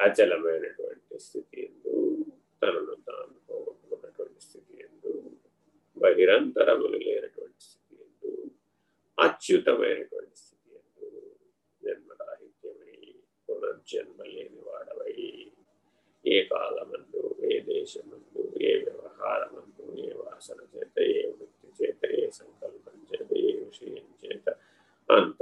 అచలమైనటువంటి స్థితి ఎందు తనను తాను పోగొట్టుకున్నటువంటి స్థితి ఎందు బహిరంతరములు లేనటువంటి స్థితి ఎందు అచ్యుతమైనటువంటి స్థితి ఎందు జన్మరాహిత్యమై పునర్జన్మ లేని వాడవై. ఏ కాలమందు ఏ దేశమందు ఏ వ్యవహారమందు ఏ వాసన చేత ఏ వృత్తి చేత ఏ సంకల్పం చేత ఏ విషయం చేత అంత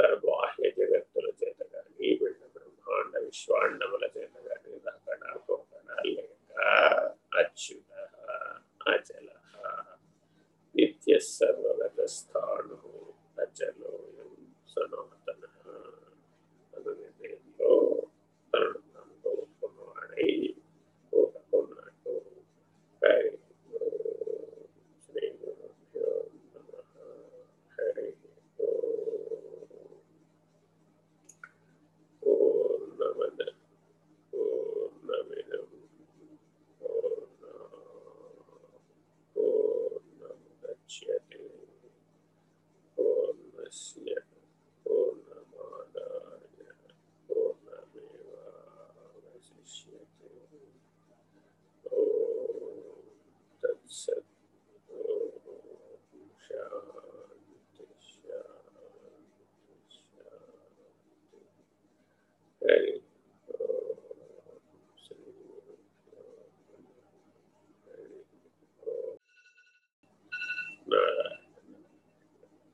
hydrogen. it,